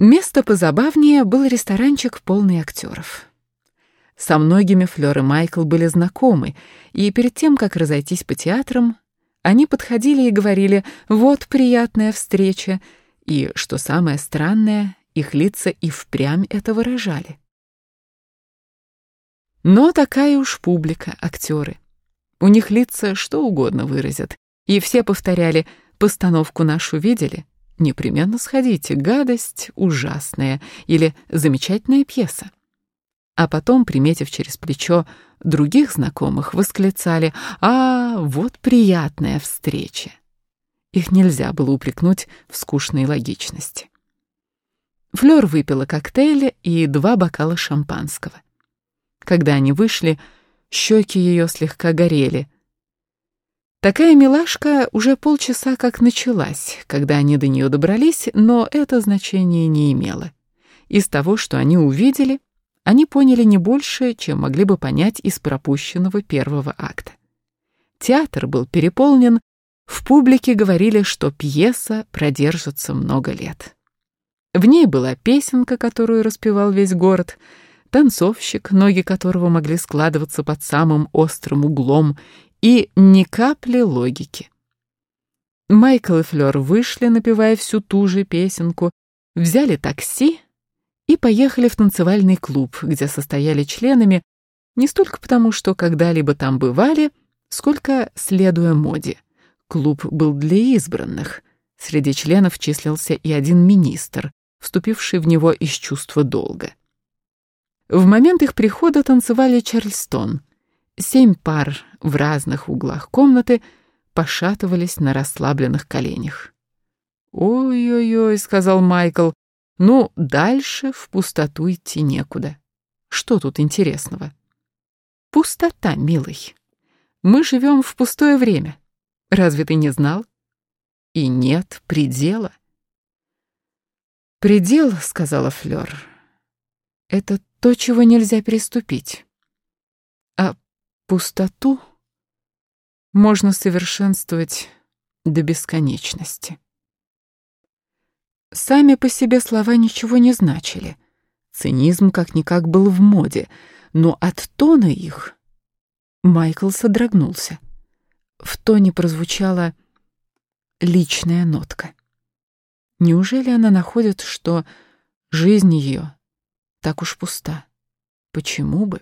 Место позабавнее был ресторанчик, полный актеров. Со многими Флёр и Майкл были знакомы, и перед тем, как разойтись по театрам, они подходили и говорили «Вот приятная встреча», и, что самое странное, их лица и впрямь это выражали. Но такая уж публика, актеры. У них лица что угодно выразят, и все повторяли «Постановку нашу видели?» Непременно сходите, гадость ужасная или замечательная пьеса. А потом, приметив через плечо других знакомых, восклицали «А, вот приятная встреча!» Их нельзя было упрекнуть в скучной логичности. Флёр выпила коктейли и два бокала шампанского. Когда они вышли, щеки ее слегка горели. Такая милашка уже полчаса как началась, когда они до нее добрались, но это значение не имело. Из того, что они увидели, они поняли не больше, чем могли бы понять из пропущенного первого акта. Театр был переполнен, в публике говорили, что пьеса продержится много лет. В ней была песенка, которую распевал весь город, танцовщик, ноги которого могли складываться под самым острым углом, и ни капли логики. Майкл и Флёр вышли, напевая всю ту же песенку, взяли такси и поехали в танцевальный клуб, где состояли членами не столько потому, что когда-либо там бывали, сколько следуя моде. Клуб был для избранных. Среди членов числился и один министр, вступивший в него из чувства долга. В момент их прихода танцевали Чарльстон. Семь пар в разных углах комнаты пошатывались на расслабленных коленях. «Ой-ой-ой», — сказал Майкл, — «ну, дальше в пустоту идти некуда. Что тут интересного?» «Пустота, милый. Мы живем в пустое время. Разве ты не знал? И нет предела». «Предел», — сказала Флёр, — «это то, чего нельзя переступить. Пустоту можно совершенствовать до бесконечности». Сами по себе слова ничего не значили. Цинизм как-никак был в моде, но от тона их Майкл содрогнулся. В тоне прозвучала личная нотка. Неужели она находит, что жизнь ее так уж пуста? Почему бы?